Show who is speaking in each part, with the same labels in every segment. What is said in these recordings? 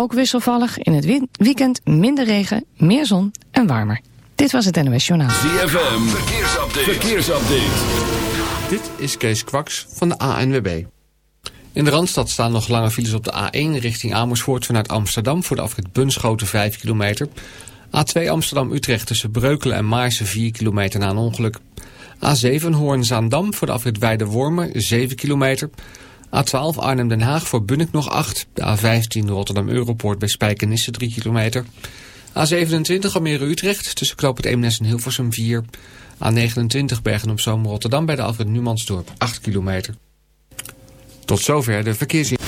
Speaker 1: Ook wisselvallig, in het weekend minder regen, meer zon en warmer. Dit was het NOS Journaal.
Speaker 2: ZFM, verkeersupdate. verkeersupdate.
Speaker 3: Dit is Kees Kwaks van de ANWB. In de Randstad staan nog lange files op de A1 richting Amersfoort vanuit Amsterdam... voor de afrit Bunschoten 5 kilometer. A2 Amsterdam-Utrecht tussen Breukelen en Maarsen 4 kilometer na een ongeluk. A7 Hoorn-Zaandam voor de afrit Weide-Wormen 7 kilometer... A12 Arnhem-Den Haag voor Bunnik nog 8. De A15 Rotterdam-Europoort bij Spijkenisse 3 kilometer. A27 Almere-Utrecht tussen Knoop het Eemnes en Hilversum 4. A29 Bergen-op-Zoom Rotterdam bij de afrit Numansdorp 8 kilometer. Tot zover de verkeersin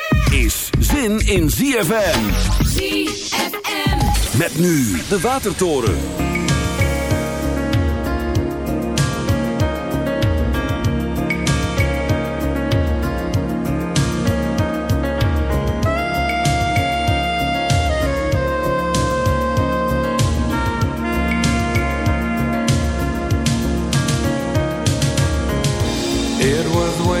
Speaker 2: Is zin in ZFM.
Speaker 4: ZFM.
Speaker 2: Met nu de Watertoren.
Speaker 5: It was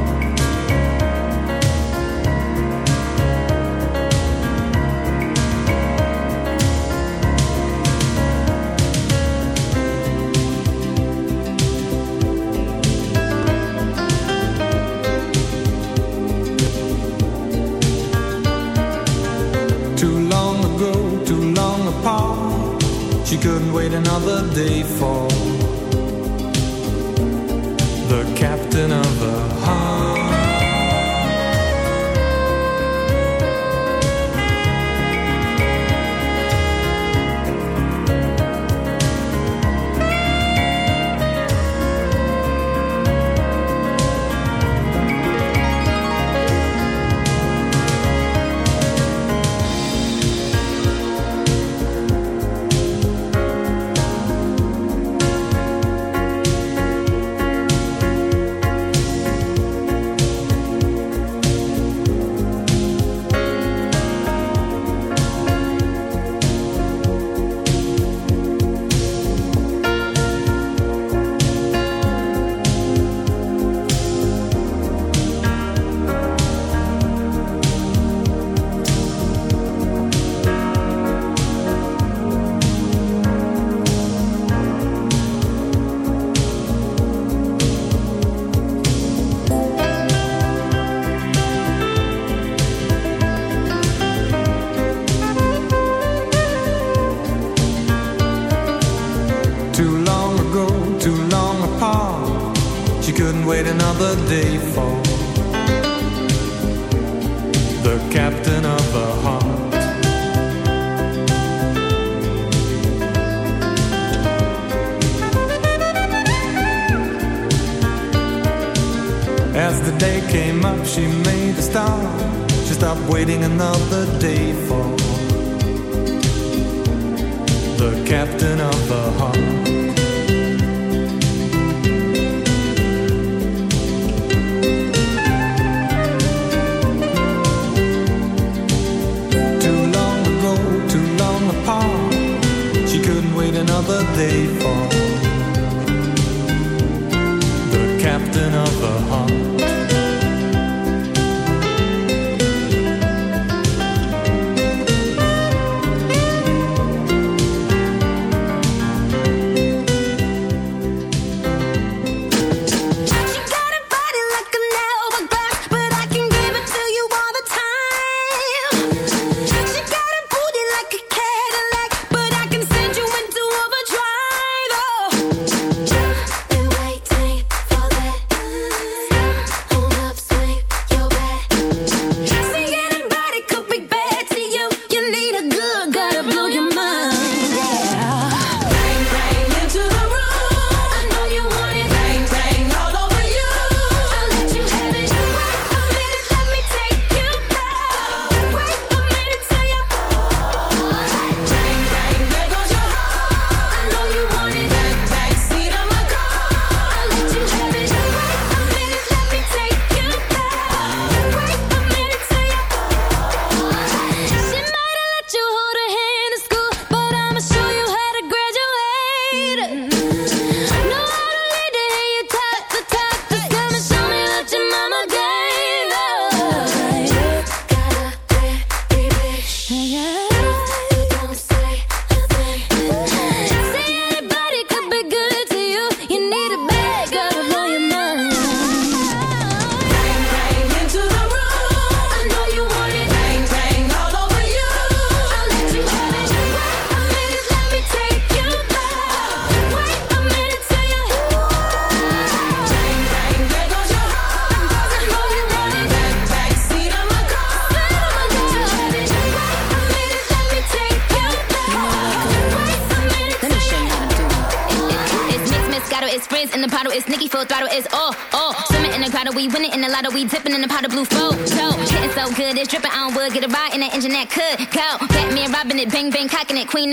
Speaker 5: Couldn't wait another day for the captain of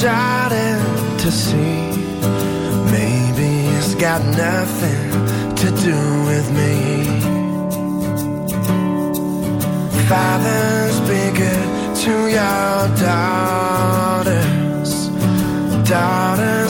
Speaker 6: starting to see maybe it's got nothing to do with me. Fathers, be good to your daughters. Daughters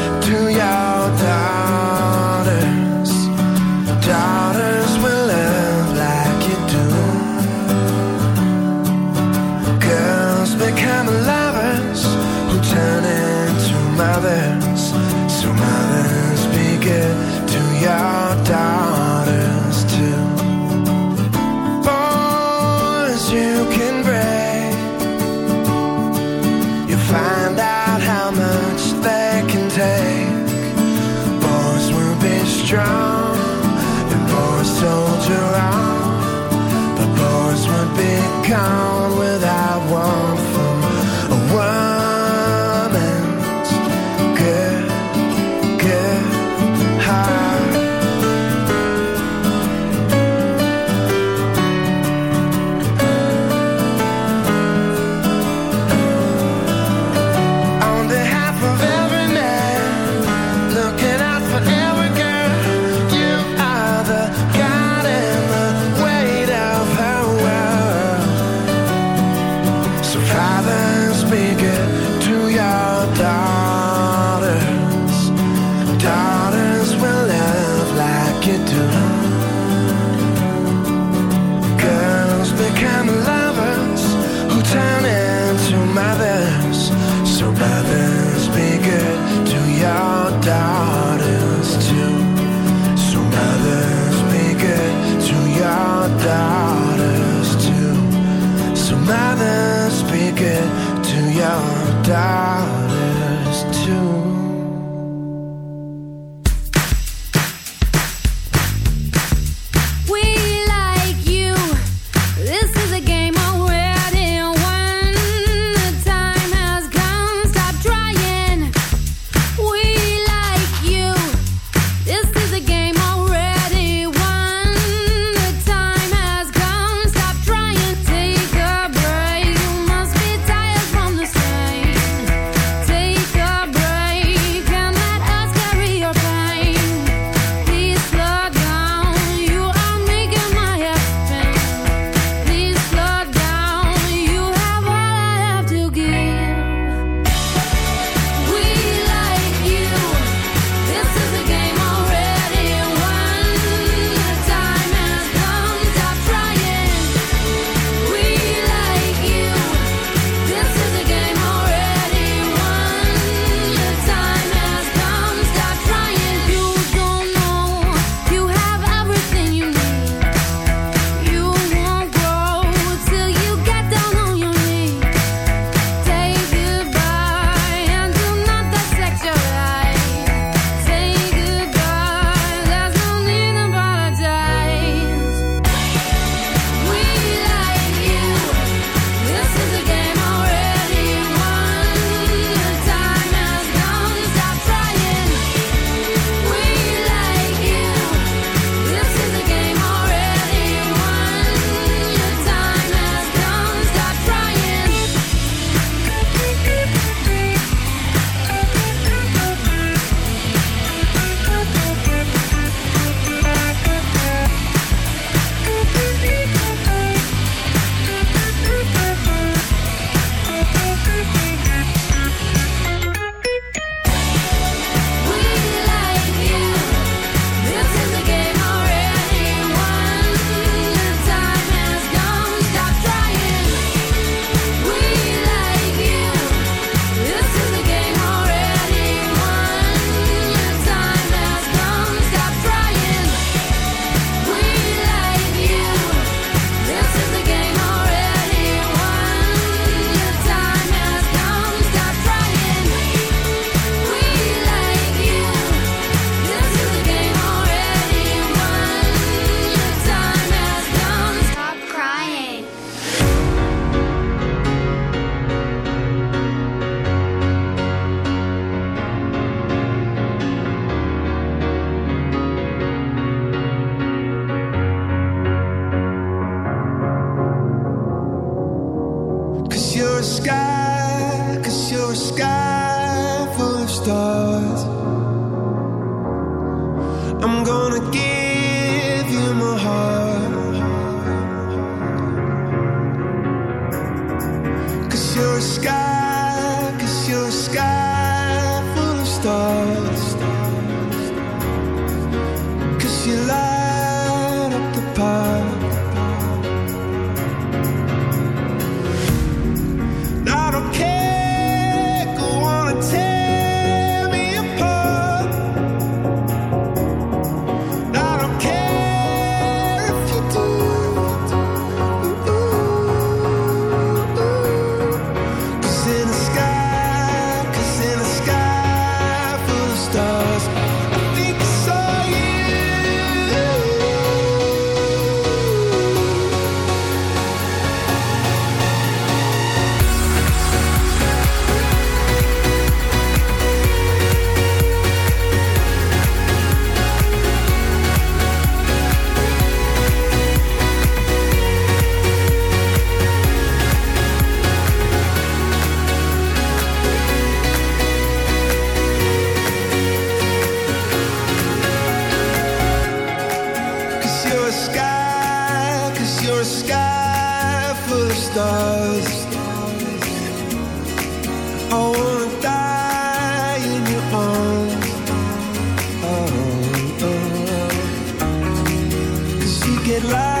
Speaker 6: get
Speaker 7: loud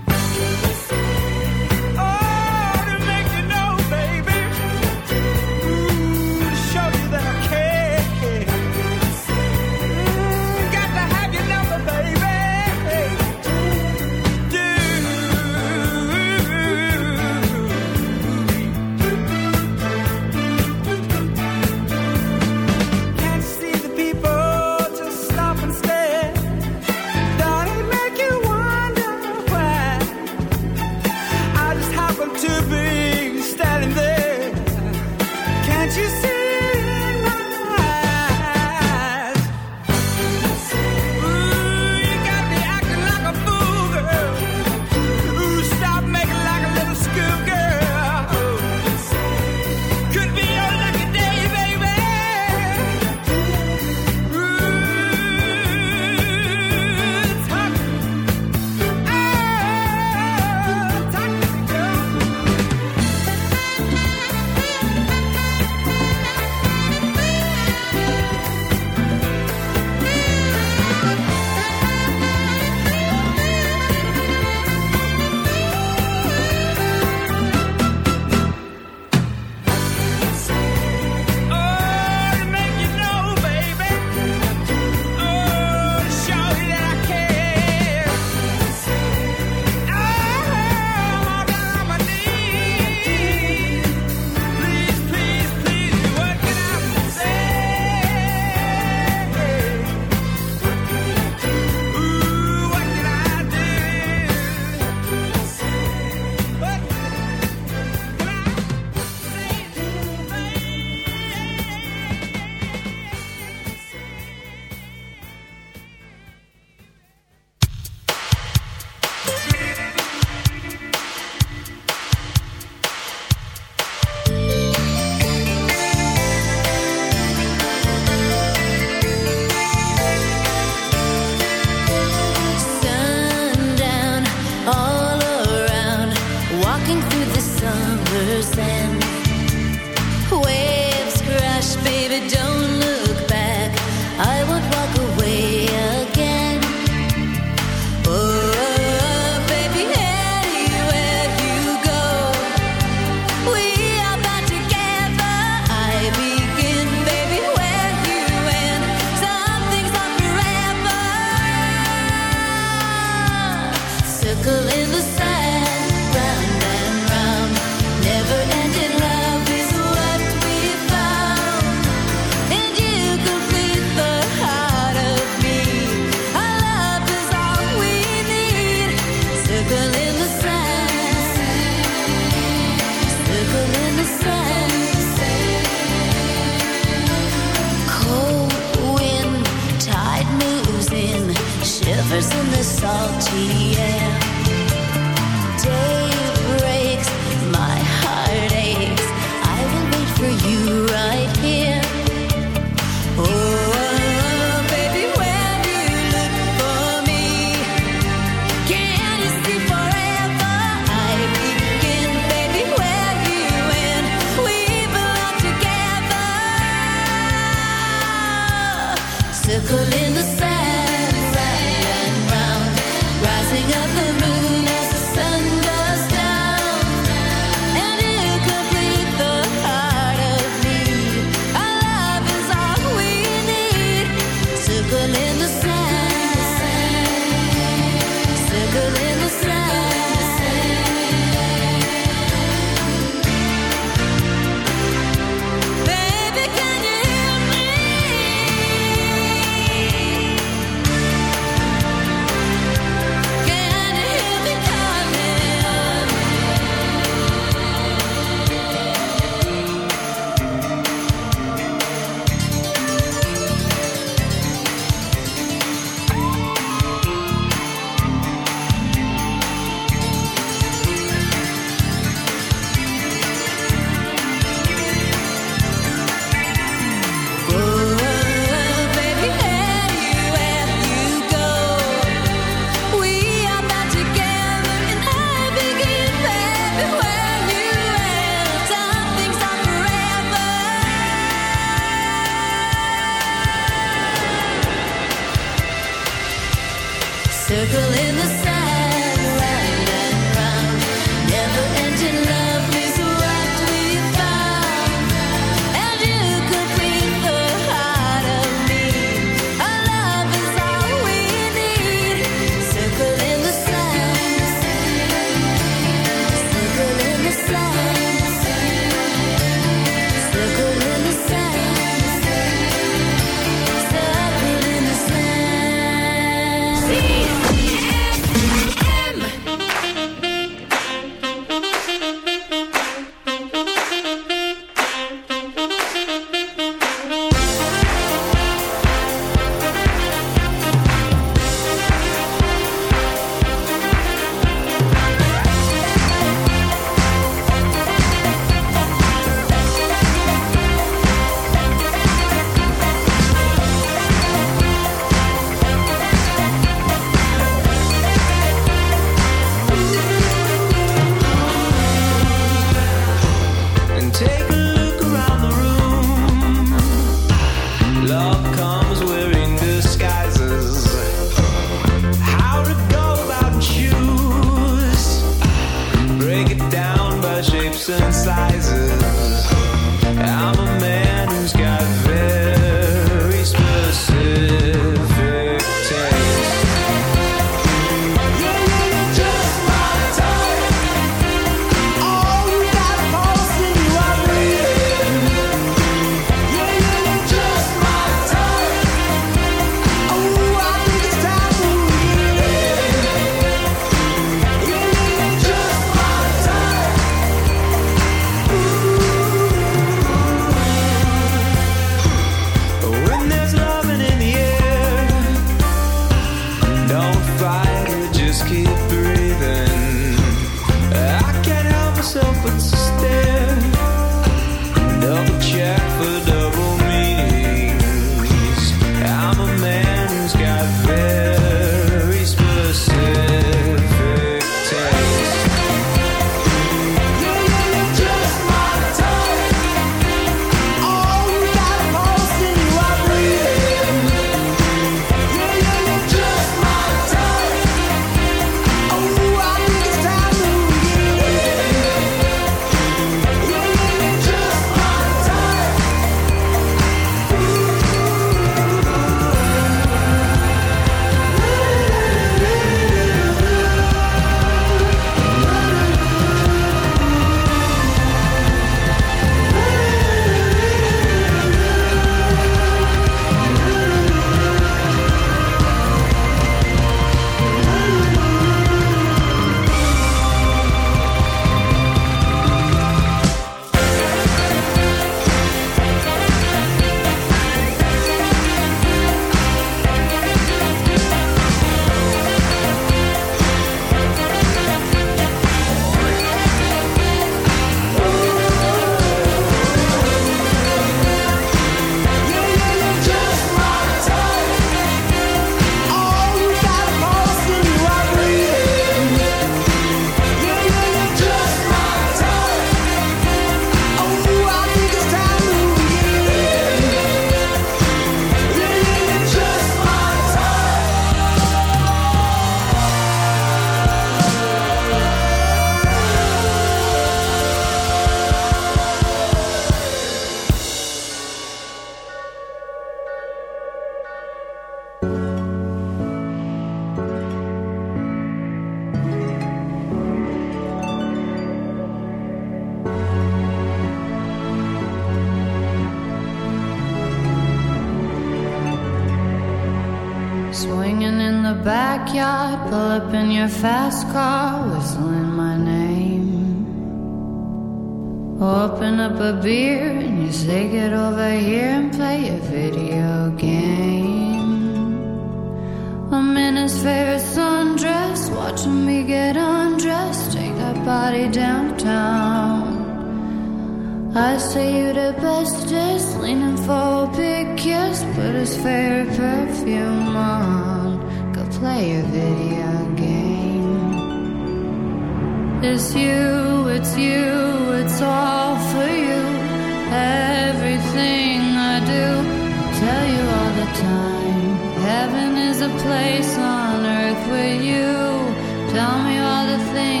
Speaker 8: place on earth with you. Tell me all the things.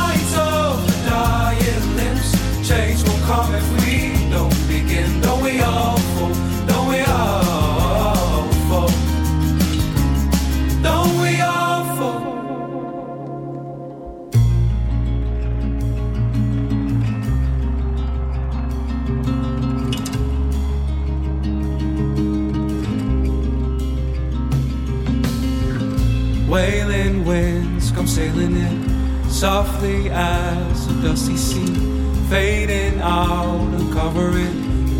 Speaker 5: Wailing winds come sailing in softly as a dusty sea, fading out and covering.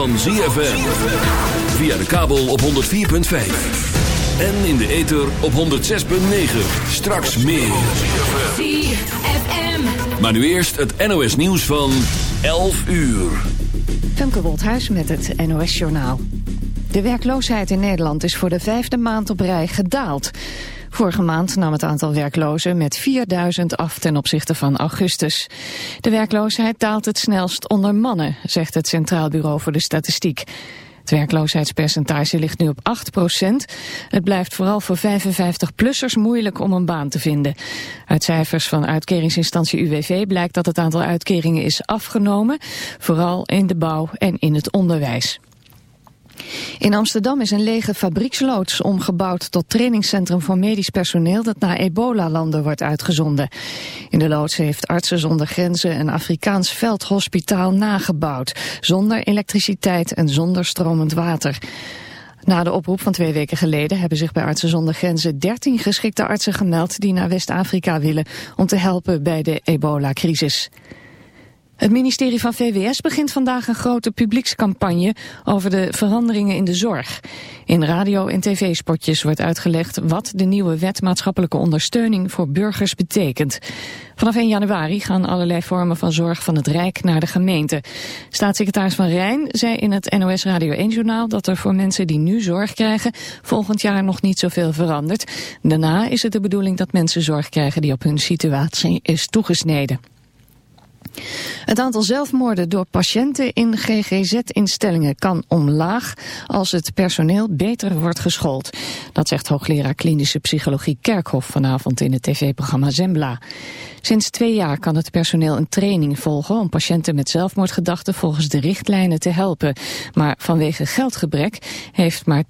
Speaker 7: Van ZFM. Via de kabel op 104.5. En in de ether op 106.9. Straks meer.
Speaker 2: ZFM.
Speaker 7: Maar nu eerst het NOS nieuws van 11 uur.
Speaker 1: Femke Wolthuis met het NOS Journaal. De werkloosheid in Nederland is voor de vijfde maand op rij gedaald. Vorige maand nam het aantal werklozen met 4000 af ten opzichte van augustus. De werkloosheid daalt het snelst onder mannen, zegt het Centraal Bureau voor de Statistiek. Het werkloosheidspercentage ligt nu op 8% Het blijft vooral voor 55-plussers moeilijk om een baan te vinden. Uit cijfers van uitkeringsinstantie UWV blijkt dat het aantal uitkeringen is afgenomen, vooral in de bouw en in het onderwijs. In Amsterdam is een lege fabrieksloods omgebouwd tot trainingscentrum voor medisch personeel dat naar ebola-landen wordt uitgezonden. In de loods heeft Artsen zonder Grenzen een Afrikaans veldhospitaal nagebouwd, zonder elektriciteit en zonder stromend water. Na de oproep van twee weken geleden hebben zich bij Artsen zonder Grenzen 13 geschikte artsen gemeld die naar West-Afrika willen om te helpen bij de ebola-crisis. Het ministerie van VWS begint vandaag een grote publiekscampagne over de veranderingen in de zorg. In radio- en tv-spotjes wordt uitgelegd wat de nieuwe wet maatschappelijke ondersteuning voor burgers betekent. Vanaf 1 januari gaan allerlei vormen van zorg van het Rijk naar de gemeente. Staatssecretaris Van Rijn zei in het NOS Radio 1-journaal dat er voor mensen die nu zorg krijgen volgend jaar nog niet zoveel verandert. Daarna is het de bedoeling dat mensen zorg krijgen die op hun situatie is toegesneden. Het aantal zelfmoorden door patiënten in GGZ-instellingen kan omlaag als het personeel beter wordt geschoold. Dat zegt hoogleraar klinische psychologie Kerkhoff vanavond in het tv-programma Zembla. Sinds twee jaar kan het personeel een training volgen om patiënten met zelfmoordgedachten volgens de richtlijnen te helpen. Maar vanwege geldgebrek heeft maar 10%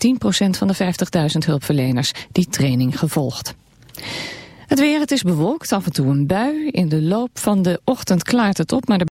Speaker 1: van de 50.000 hulpverleners die training gevolgd. Het weer, het is bewolkt, af en toe een bui. In de loop van de ochtend klaart het op, maar de